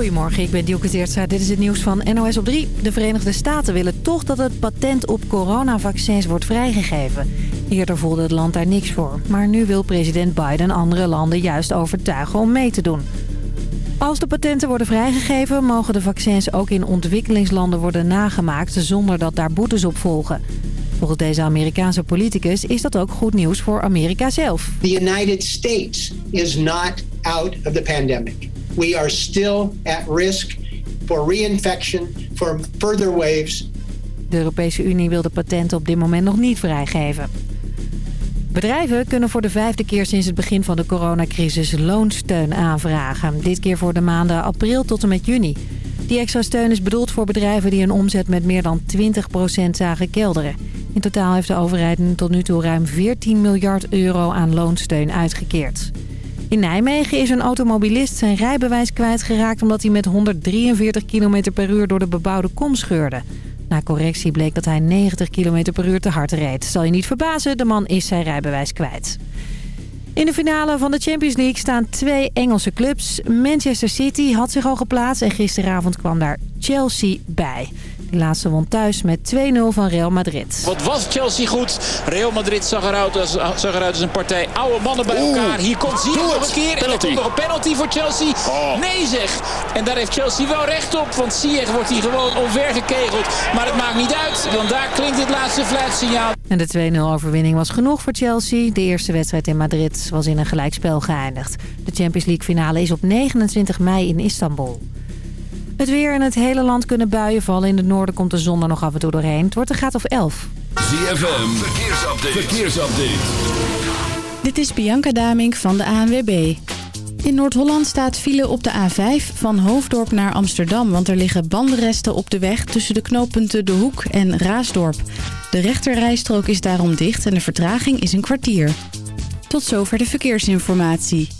Goedemorgen, ik ben Dielke Teertstra. Dit is het nieuws van NOS op 3. De Verenigde Staten willen toch dat het patent op coronavaccins wordt vrijgegeven. Eerder voelde het land daar niks voor. Maar nu wil president Biden andere landen juist overtuigen om mee te doen. Als de patenten worden vrijgegeven... mogen de vaccins ook in ontwikkelingslanden worden nagemaakt... zonder dat daar boetes op volgen. Volgens deze Amerikaanse politicus is dat ook goed nieuws voor Amerika zelf. The United States is not out of the pandemic. We are still at risk for reinfection, for further waves. De Europese Unie wil de patenten op dit moment nog niet vrijgeven. Bedrijven kunnen voor de vijfde keer sinds het begin van de coronacrisis loonsteun aanvragen. Dit keer voor de maanden april tot en met juni. Die extra steun is bedoeld voor bedrijven die een omzet met meer dan 20% zagen kelderen. In totaal heeft de overheid tot nu toe ruim 14 miljard euro aan loonsteun uitgekeerd. In Nijmegen is een automobilist zijn rijbewijs kwijtgeraakt... omdat hij met 143 km per uur door de bebouwde kom scheurde. Na correctie bleek dat hij 90 km per uur te hard reed. Zal je niet verbazen, de man is zijn rijbewijs kwijt. In de finale van de Champions League staan twee Engelse clubs. Manchester City had zich al geplaatst en gisteravond kwam daar Chelsea bij. De laatste won thuis met 2-0 van Real Madrid. Wat was Chelsea goed. Real Madrid zag eruit als, zag eruit als een partij oude mannen bij elkaar. Hier komt Ziyech nog een keer. En er komt nog een penalty voor Chelsea. Oh. Nee zeg. En daar heeft Chelsea wel recht op. Want Ziyech wordt hier gewoon omvergekegeld. Maar het maakt niet uit. Want daar klinkt dit laatste fluitsignaal. En de 2-0 overwinning was genoeg voor Chelsea. De eerste wedstrijd in Madrid was in een gelijkspel geëindigd. De Champions League finale is op 29 mei in Istanbul. Het weer in het hele land kunnen buien vallen. In het noorden komt de zon er nog af en toe doorheen. Het wordt een graad of 11. ZFM, verkeersupdate. verkeersupdate. Dit is Bianca Damink van de ANWB. In Noord-Holland staat file op de A5 van Hoofddorp naar Amsterdam... want er liggen bandenresten op de weg tussen de knooppunten De Hoek en Raasdorp. De rechterrijstrook is daarom dicht en de vertraging is een kwartier. Tot zover de verkeersinformatie.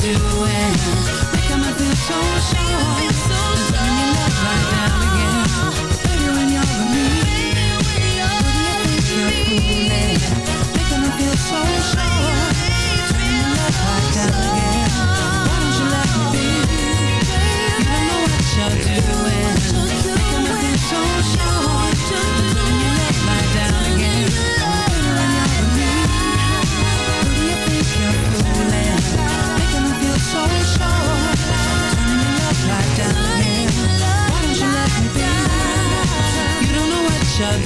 do it.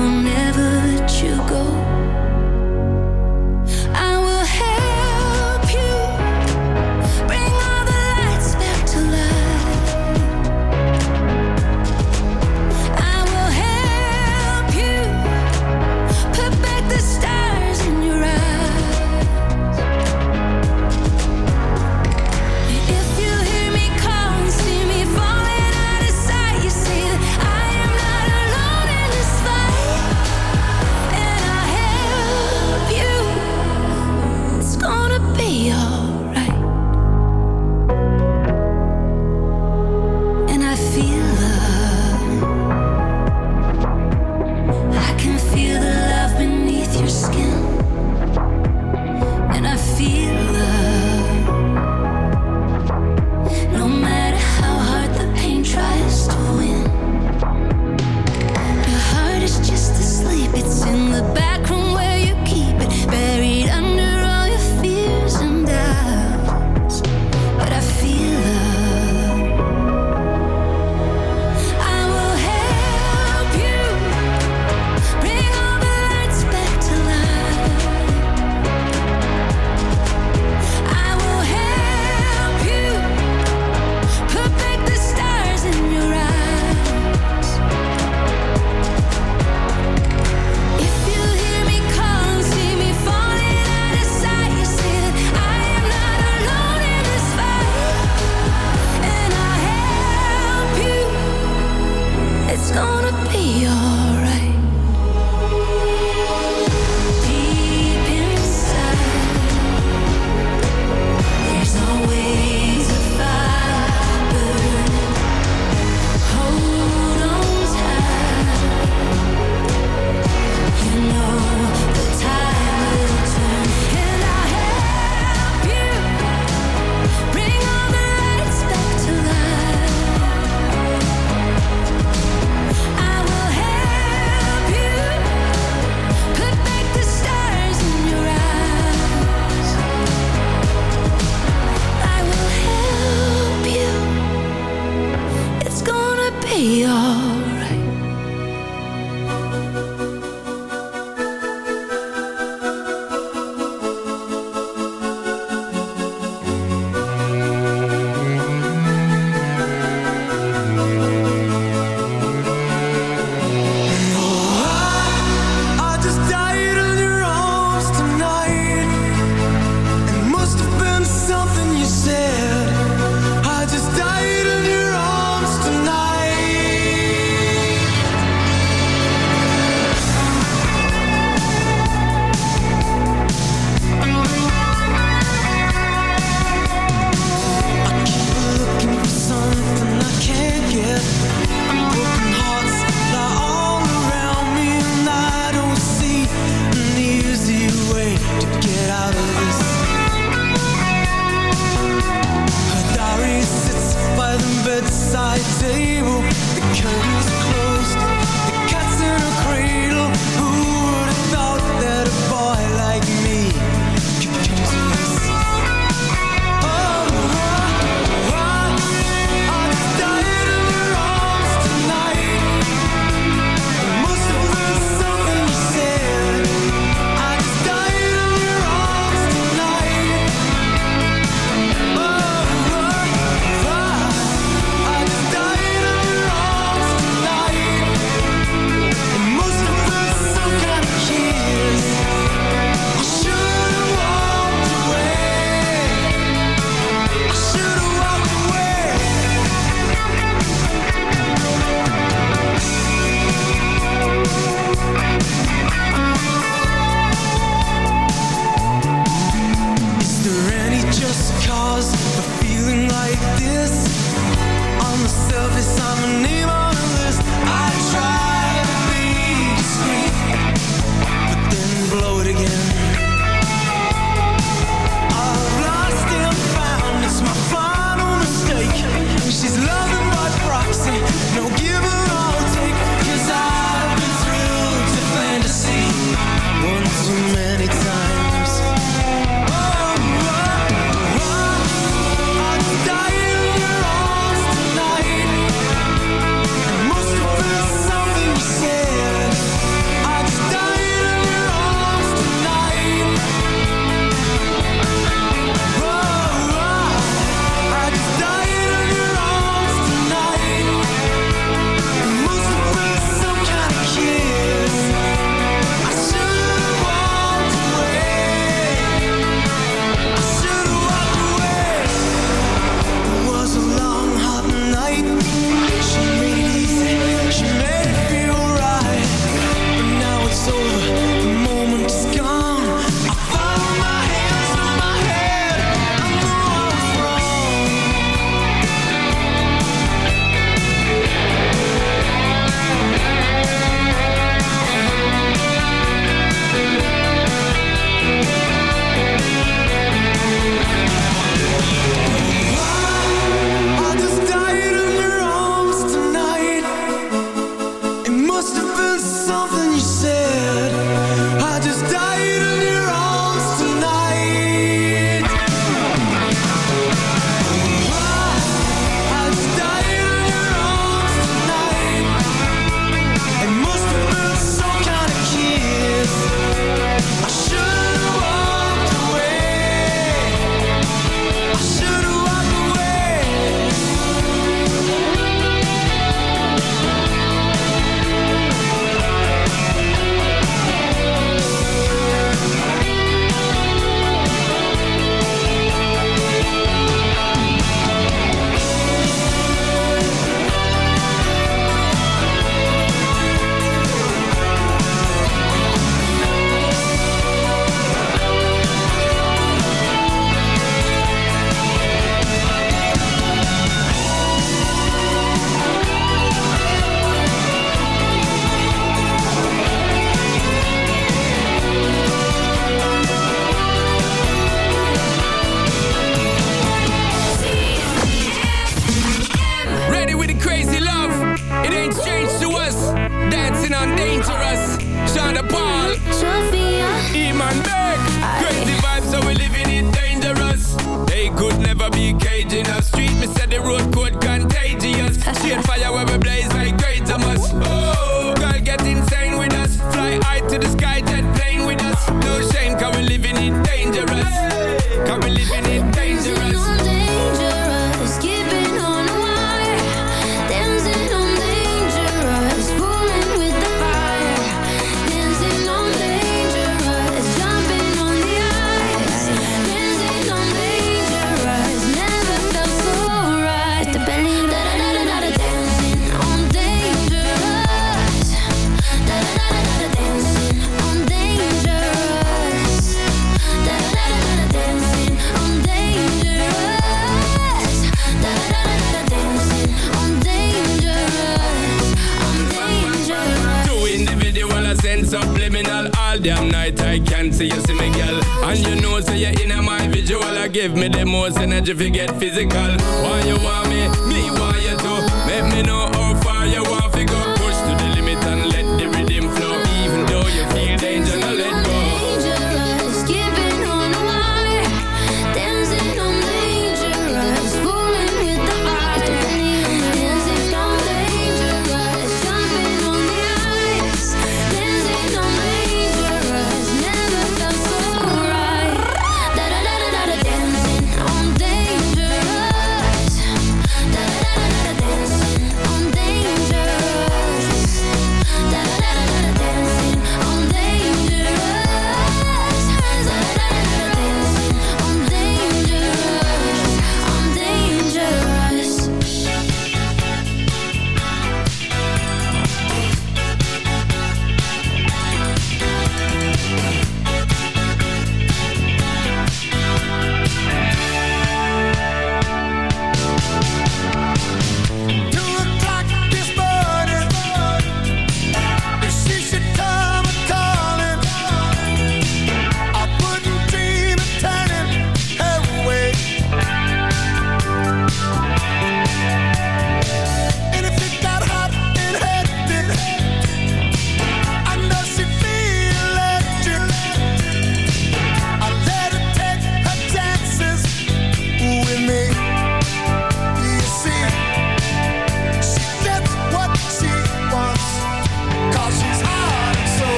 lonely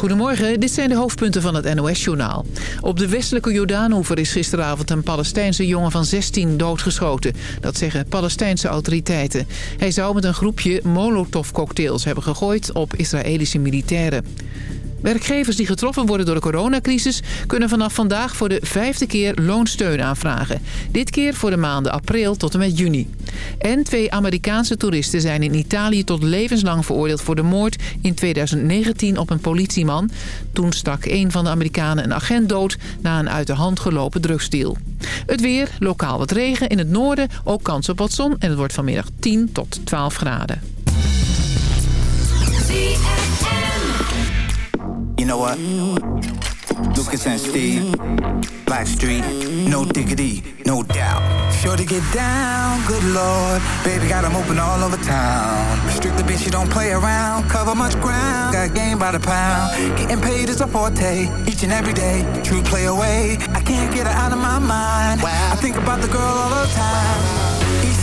Goedemorgen, dit zijn de hoofdpunten van het NOS-journaal. Op de westelijke Jordaanoever is gisteravond een Palestijnse jongen van 16 doodgeschoten. Dat zeggen Palestijnse autoriteiten. Hij zou met een groepje Molotov-cocktails hebben gegooid op Israëlische militairen. Werkgevers die getroffen worden door de coronacrisis... kunnen vanaf vandaag voor de vijfde keer loonsteun aanvragen. Dit keer voor de maanden april tot en met juni. En twee Amerikaanse toeristen zijn in Italië tot levenslang veroordeeld... voor de moord in 2019 op een politieman. Toen stak een van de Amerikanen een agent dood... na een uit de hand gelopen drugsdeal. Het weer, lokaal wat regen. In het noorden ook kans op wat zon. En het wordt vanmiddag 10 tot 12 graden. Know what? Lucas and Steve, Blackstreet, no diggity, no doubt. Sure to get down, good lord. Baby got 'em open all over town. Strictly bitch, you don't play around. Cover much ground, got game by the pound. Getting paid is a forte, each and every day. True play away, I can't get her out of my mind. I think about the girl all the time.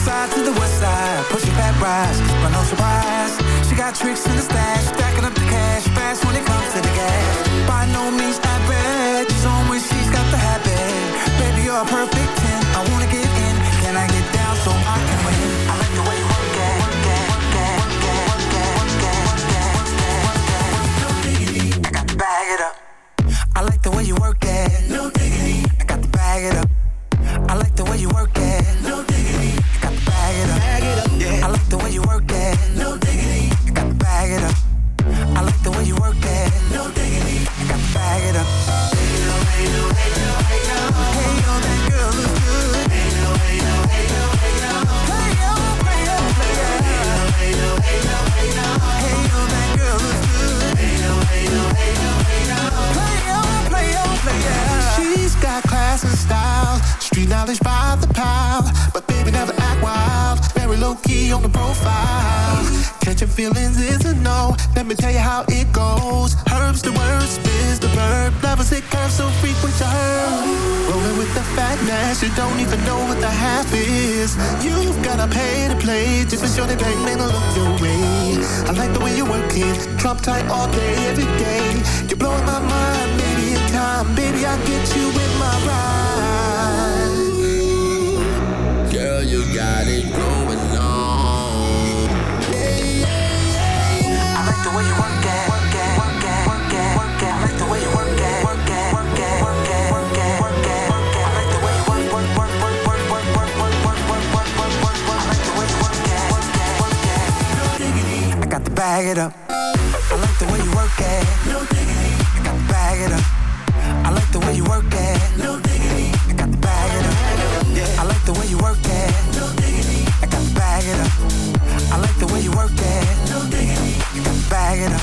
Side to the west side, pushing back rise, but no surprise. She got tricks in the stash, stacking up the cash, fast when it comes to the gas. By no means average, she's on when she's got the habit. Baby, you're a perfect 10, I wanna get in. Can I get down so I can win? I like the way you work it, work it, work it, work it, work it, work it, work it, work it, work it. I got to bag it up. I like the way you work it. No diggity. I got to bag it up. I like the way you work it. No work it. No diggity. I got to bag it up. I like the way you work it. No diggity. I got to bag it up. Catching feelings is a no. Let me tell you how it goes. Herbs the word, spins the verb. Levels it curves so frequent to her. Rolling with the fatness, you don't even know what the half is. You've gotta pay to play, just be sure they bang, man, I look your way. I like the way you work it, drop tight all day, every day. You're blowing my mind, maybe in time, baby, I'll get you in my ride. Girl, you got it going bag it up. I like the way you work it. No diggity. I got to bag it up. I like the way you work it. No diggity. I got to bag it up. Yeah. I like the way you work it. No diggity. I got to bag it up. I like the way you work it. No diggity. You got to bag it up.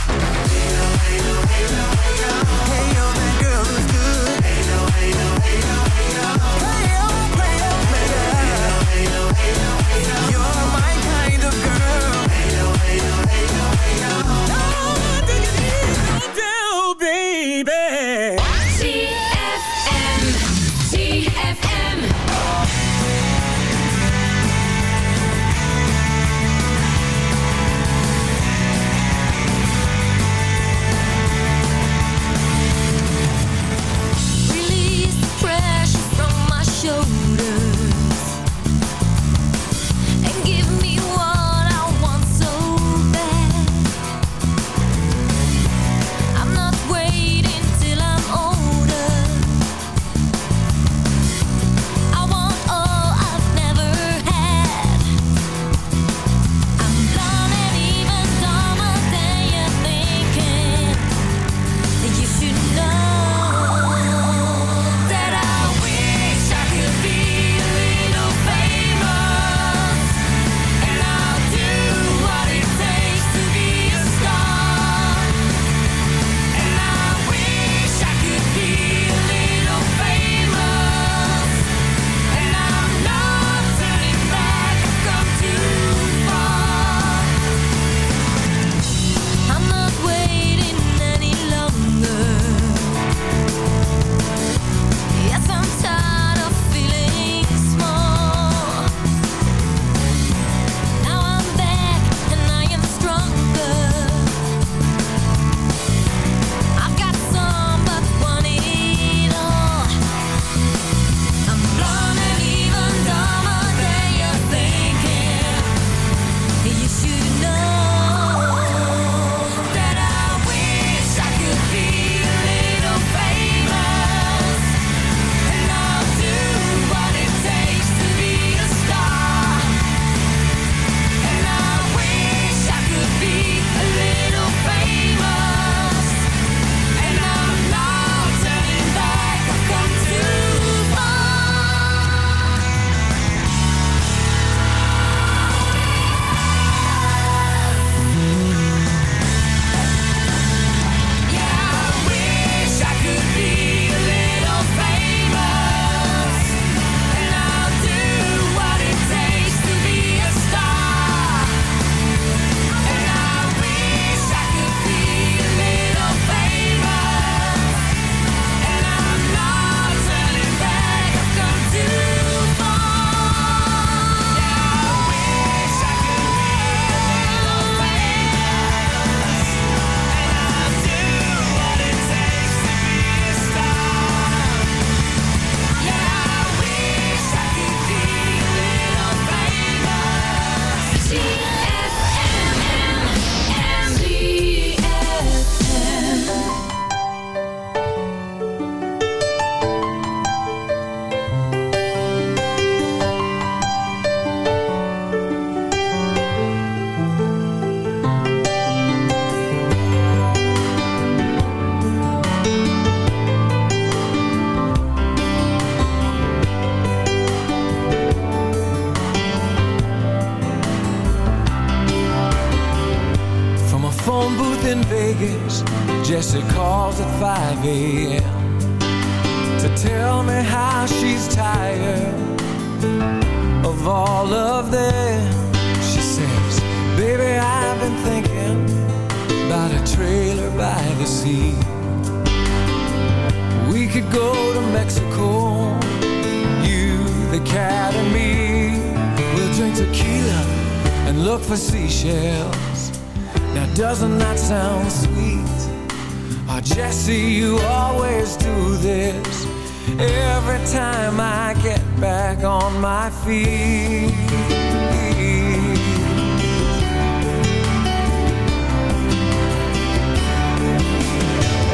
On my feet.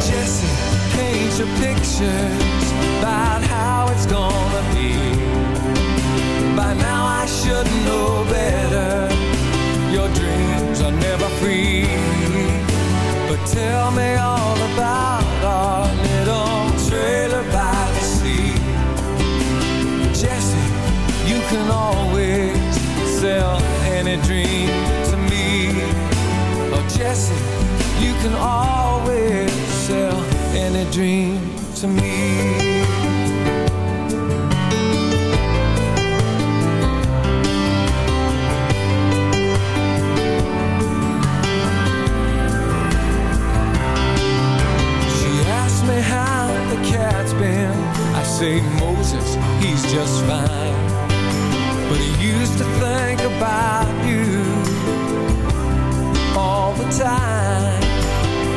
Jesse, paint your pictures can always sell any dream to me. She asked me how the cat's been. I say, Moses, he's just fine. But he used to think about you all the time.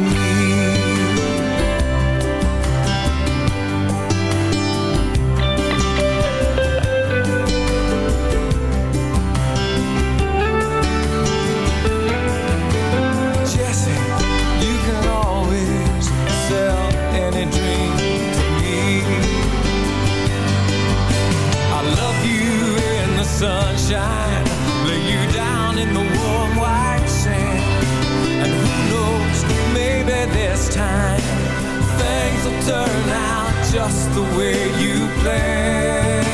to me. Turn out just the way you planned.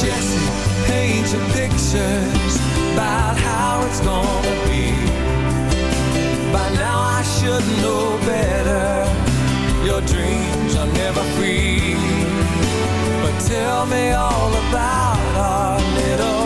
Jesse, paint pictures about how it's gonna be. By now I should know better. Your dreams are never free. But tell me all about our little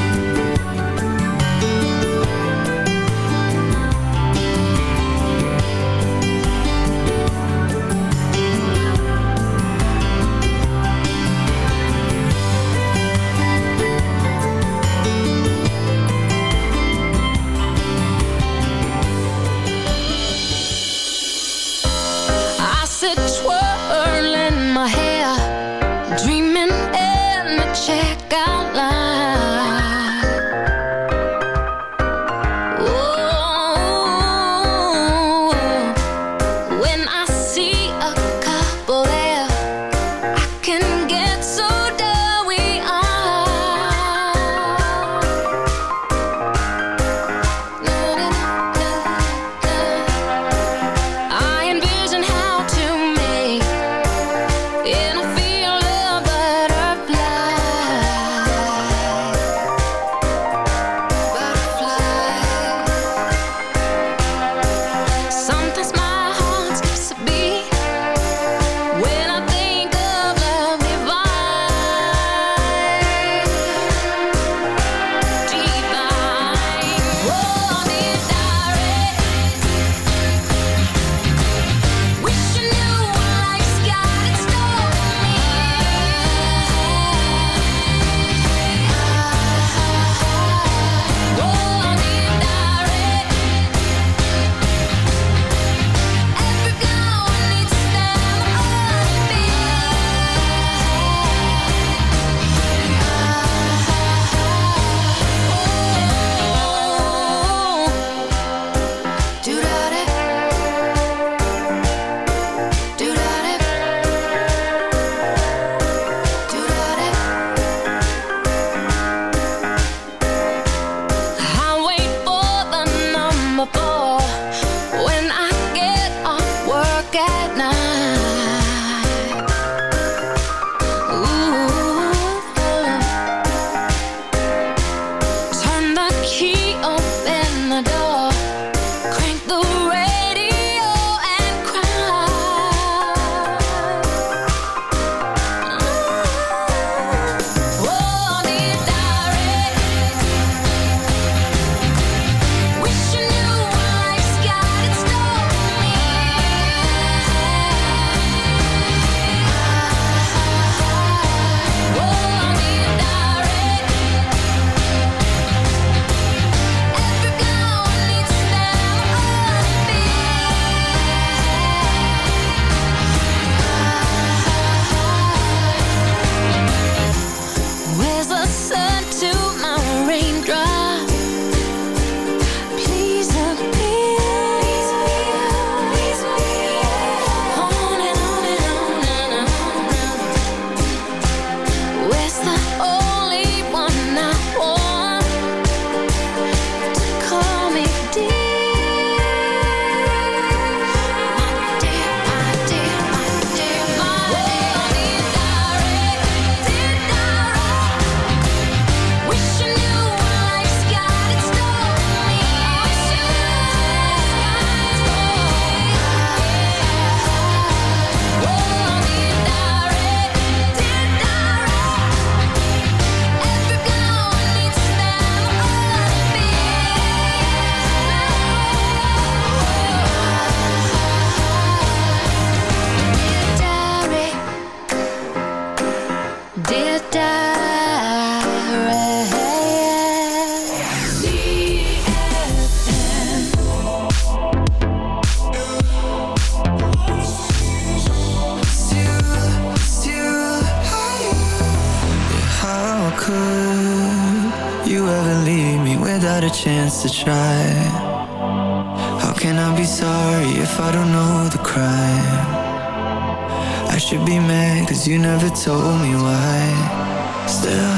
cause you never told me why Still,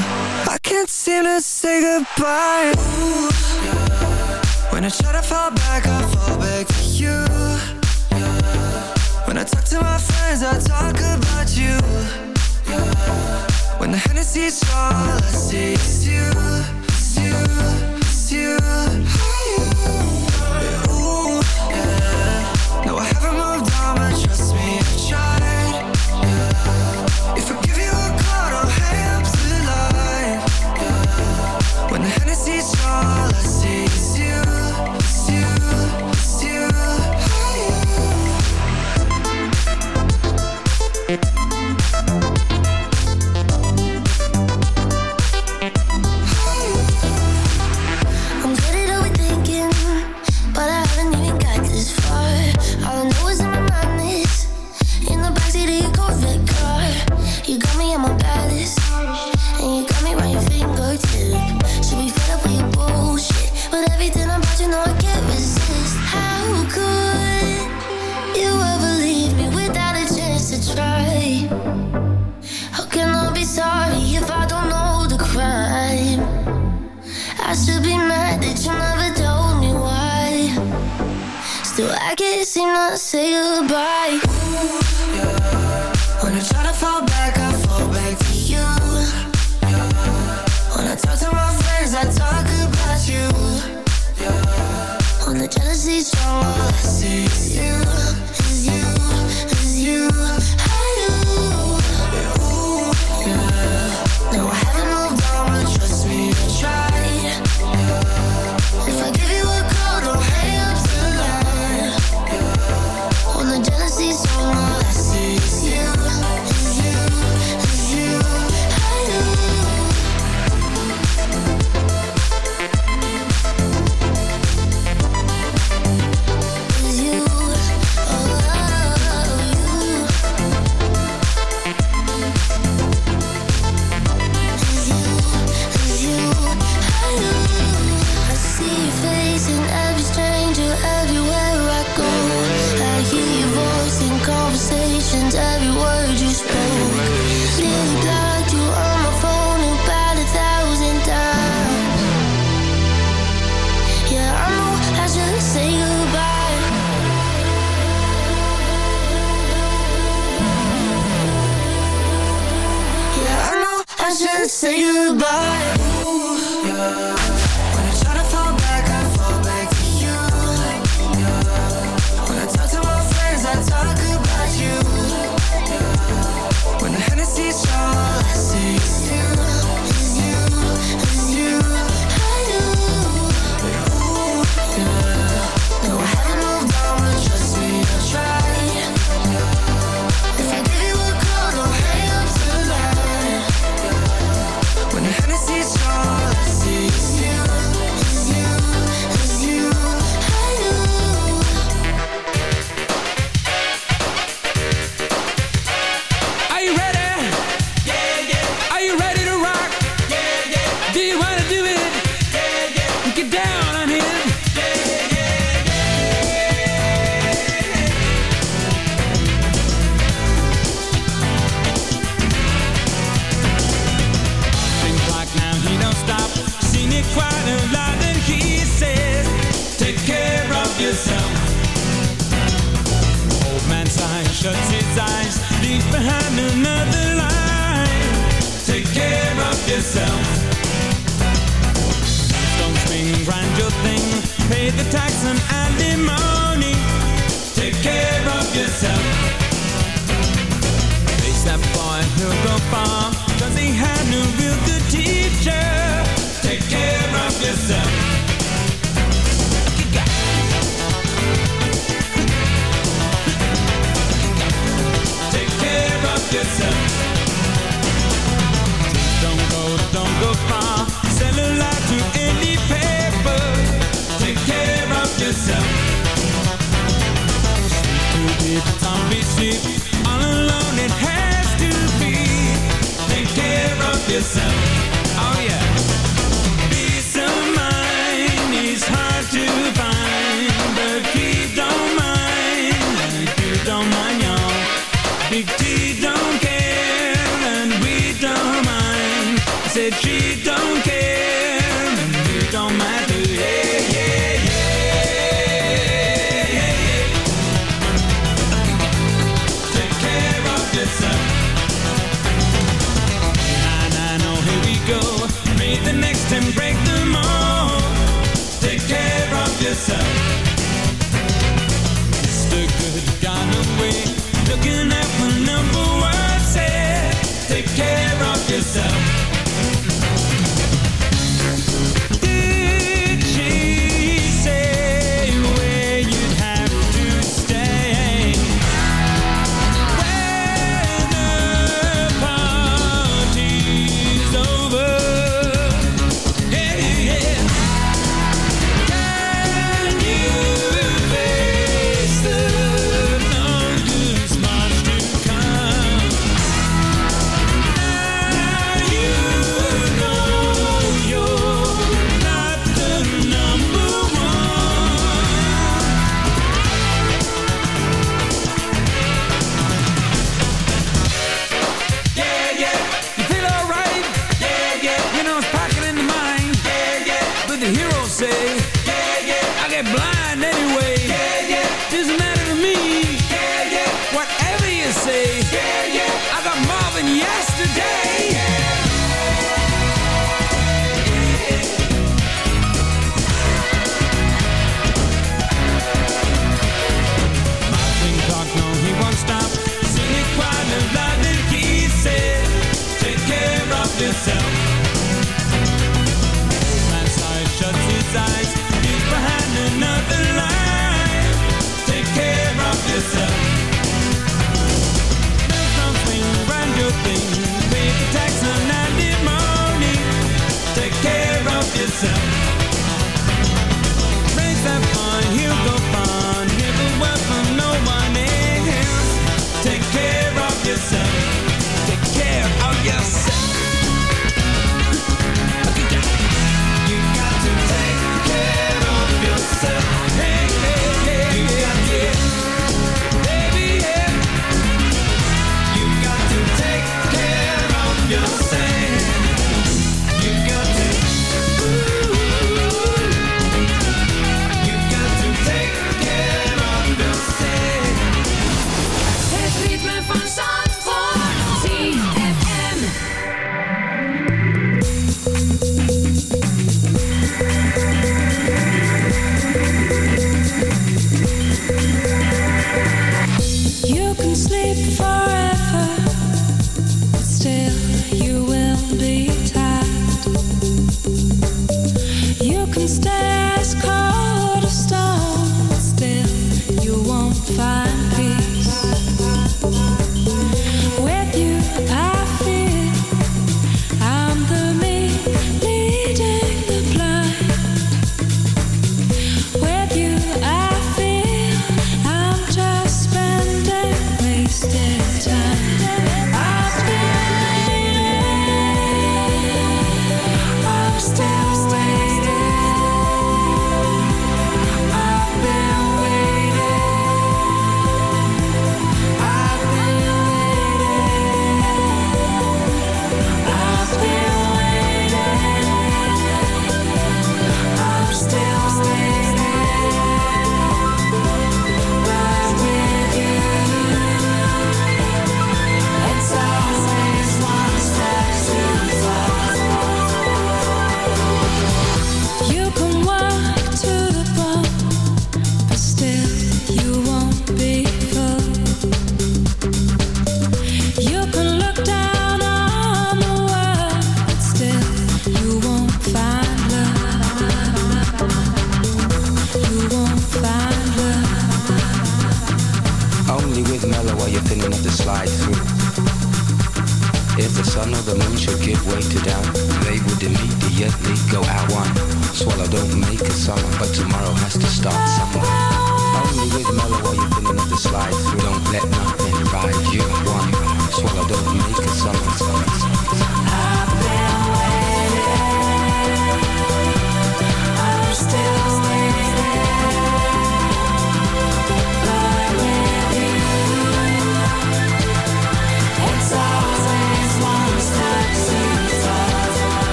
I can't seem to say goodbye Ooh, yeah. When I try to fall back, I fall back to you yeah. When I talk to my friends, I talk about you yeah. When the Hennessy's all I see is you, it's you, it's you, it's you. Ooh, yeah. No, I haven't moved on, but trust me, I've tried seem to say goodbye Ooh, yeah. When I try to fall back, I fall back to you yeah. When I talk to my friends, I talk about you yeah. When the jealousy's strong, all I see is you looking at when I'm